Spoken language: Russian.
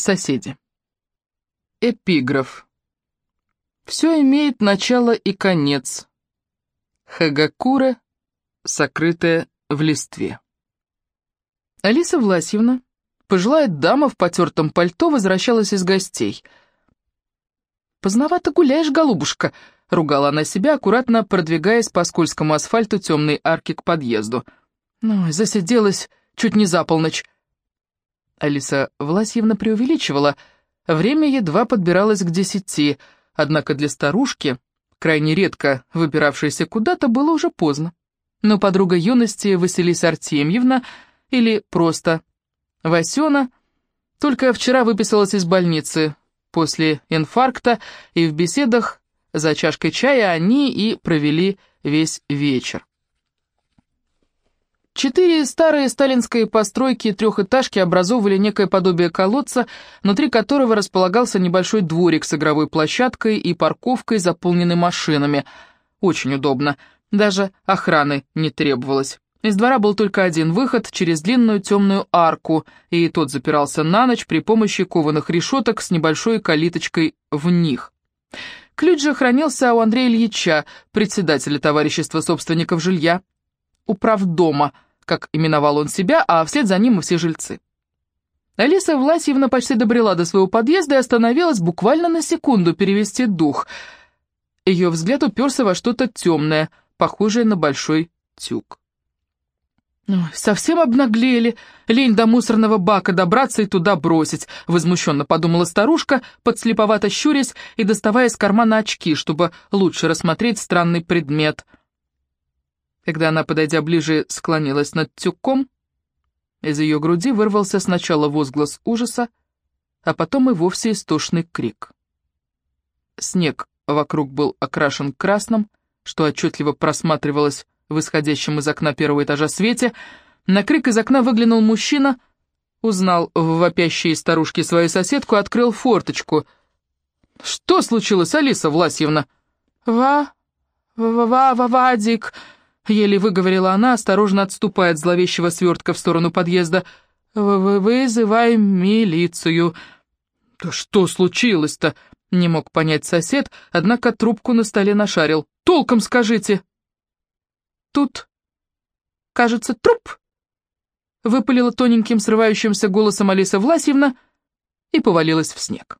Соседи. Эпиграф. Все имеет начало и конец. Хагакура, сокрытая в листве. Алиса Власьевна, пожилая дама в потертом пальто, возвращалась из гостей. «Поздновато гуляешь, голубушка», — ругала она себя, аккуратно продвигаясь по скользкому асфальту темной арки к подъезду. «Ну, засиделась чуть не за полночь». Алиса Власьевна преувеличивала. Время едва подбиралось к десяти, однако для старушки, крайне редко выбиравшейся куда-то, было уже поздно. Но подруга юности Василиса Артемьевна, или просто Васена, только вчера выписалась из больницы после инфаркта, и в беседах за чашкой чая они и провели весь вечер. Четыре старые сталинские постройки трехэтажки образовывали некое подобие колодца, внутри которого располагался небольшой дворик с игровой площадкой и парковкой, заполненной машинами. Очень удобно. Даже охраны не требовалось. Из двора был только один выход через длинную темную арку, и тот запирался на ночь при помощи кованых решеток с небольшой калиточкой в них. Ключ же хранился у Андрея Ильича, председателя товарищества собственников жилья управдома, как именовал он себя, а вслед за ним и все жильцы. Алиса Власьевна почти добрела до своего подъезда и остановилась буквально на секунду перевести дух. Ее взгляд уперся во что-то темное, похожее на большой тюк. «Совсем обнаглели, лень до мусорного бака добраться и туда бросить», — возмущенно подумала старушка, подслеповато щурясь и доставая из кармана очки, чтобы лучше рассмотреть странный предмет — когда она, подойдя ближе, склонилась над тюком, из ее груди вырвался сначала возглас ужаса, а потом и вовсе истошный крик. Снег вокруг был окрашен красным, что отчетливо просматривалось в исходящем из окна первого этажа свете. На крик из окна выглянул мужчина, узнал в вопящей старушке свою соседку, открыл форточку. «Что случилось, Алиса Власьевна?» «Ва... ва-ва-ва-вадик...» Еле выговорила она, осторожно отступая от зловещего свертка в сторону подъезда. В «Вызывай милицию». «Да что случилось-то?» — не мог понять сосед, однако трубку на столе нашарил. «Толком скажите!» «Тут, кажется, труп!» — выпалила тоненьким срывающимся голосом Алиса Власьевна и повалилась в снег.